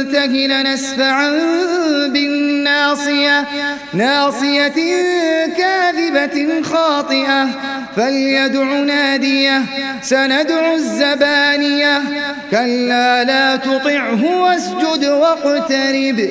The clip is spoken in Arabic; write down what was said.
ينته لنسفعا بالناصية. ناصية كاذبة خاطئة. فليدع نادية. سندع الزبانية. كلا لا تطعه واسجد واقترب.